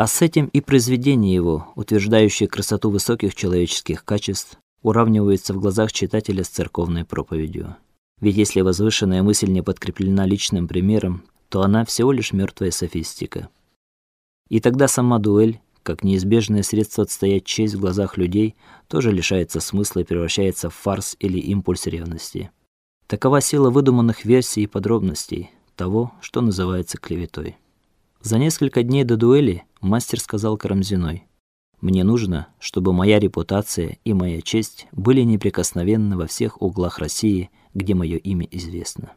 А с этим и произведение его, утверждающее красоту высоких человеческих качеств, уравнивается в глазах читателя с церковной проповедью. Ведь если возвышенная мысль не подкреплена личным примером, то она всего лишь мертвая софистика. И тогда сама дуэль, как неизбежное средство отстоять честь в глазах людей, тоже лишается смысла и превращается в фарс или импульс ревности. Такова сила выдуманных версий и подробностей того, что называется клеветой. За несколько дней до дуэли мастер сказал Карамзиной: "Мне нужно, чтобы моя репутация и моя честь были неприкосновенны во всех углах России, где мое имя известно".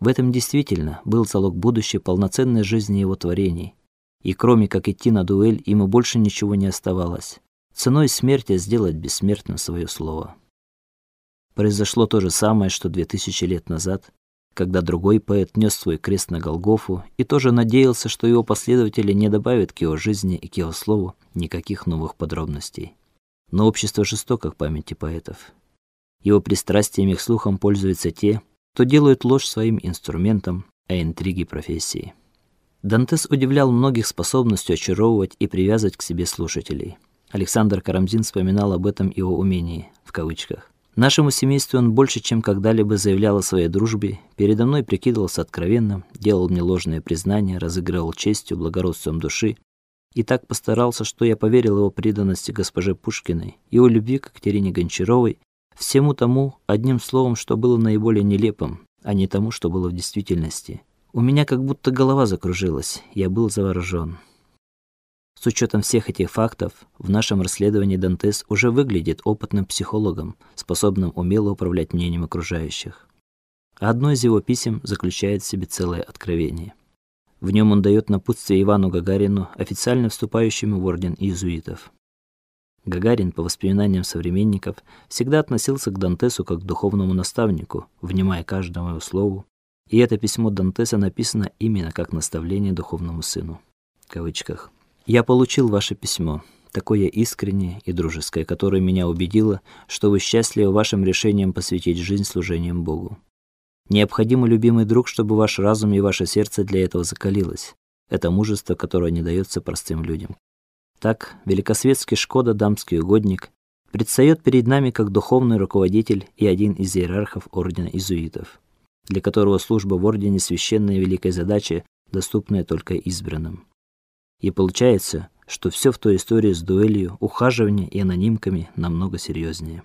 В этом действительно был залог будущей полноценной жизни его творений. И кроме как идти на дуэль, ему больше ничего не оставалось. Ценой смерти сделать бессмертным свое слово. Произошло то же самое, что две тысячи лет назад, когда другой поэт нес свой крест на Голгофу и тоже надеялся, что его последователи не добавят к его жизни и к его слову никаких новых подробностей. Но общество жестоко к памяти поэтов. Его пристрастием и слухом пользуются те, кто делают ложь своим инструментом, а интриги профессией. Дантес удивлял многих способностью очаровывать и привязывать к себе слушателей. Александр Карамзин вспоминал об этом его умении в кавычках. Нашему семейству он больше, чем когда-либо заявлял о своей дружбе, передо мной прикидывался откровенным, делал мне ложные признания, разыгрывал честью, благородством души и так постарался, что я поверил его преданности госпоже Пушкиной, его любви к Екатерине Гончаровой, всему тому, одним словом, что было наиболее нелепым, а не тому, что было в действительности. У меня как будто голова закружилась, я был заворожен. С учетом всех этих фактов, в нашем расследовании Дантес уже выглядит опытным психологом, способным умело управлять мнением окружающих. Одно из его писем заключает в себе целое откровение. В нем он дает напутствие Ивану Гагарину, официально вступающему в орден иезуитов. Гагарин, по воспоминаниям современников, всегда относился к Дантесу как к духовному наставнику, внимая каждому его слову, и это письмо Дантеса написано именно как наставление духовному сыну. В кавычках. Я получил ваше письмо, такое искреннее и дружеское, которое меня убедило, что вы счастливы вашим решением посвятить жизнь служением Богу. Необходимо, любимый друг, чтобы ваш разум и ваше сердце для этого закалилось. Это мужество, которое не дается простым людям. Так, великосветский Шкода, дамский угодник, предстает перед нами как духовный руководитель и один из иерархов ордена иезуитов, для которого служба в ордене священная великая задача, доступная только избранным. И получается, что все в той истории с дуэлью, ухаживанием и анонимками намного серьезнее.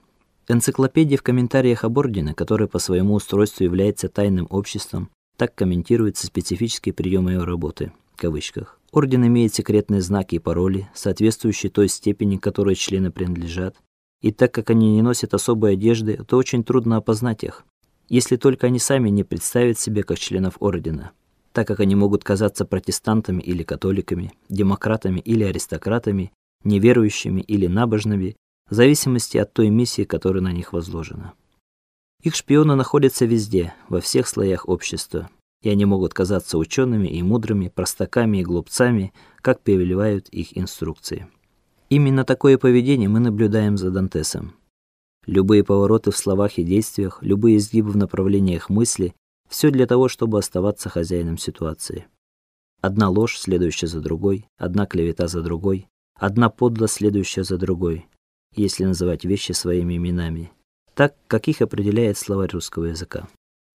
Энциклопедия в комментариях об ордене, который по своему устройству является тайным обществом, так комментируется специфические приемы его работы в кавычках. Орден имеет секретные знаки и пароли, соответствующие той степени, которой члены принадлежат, и так как они не носят особой одежды, то очень трудно опознать их, если только они сами не представят себя как членов ордена так как они могут казаться протестантами или католиками, демократами или аристократами, неверующими или набожными, в зависимости от той миссии, которая на них возложена. Их шпионы находятся везде, во всех слоях общества, и они могут казаться учеными и мудрыми, простаками и глупцами, как повелевают их инструкции. Именно такое поведение мы наблюдаем за Дантесом. Любые повороты в словах и действиях, любые изгибы в направлениях мысли все для того, чтобы оставаться хозяином ситуации. Одна ложь, следующая за другой, одна клевета за другой, одна подлость, следующая за другой, если называть вещи своими именами, так, как их определяет словарь русского языка.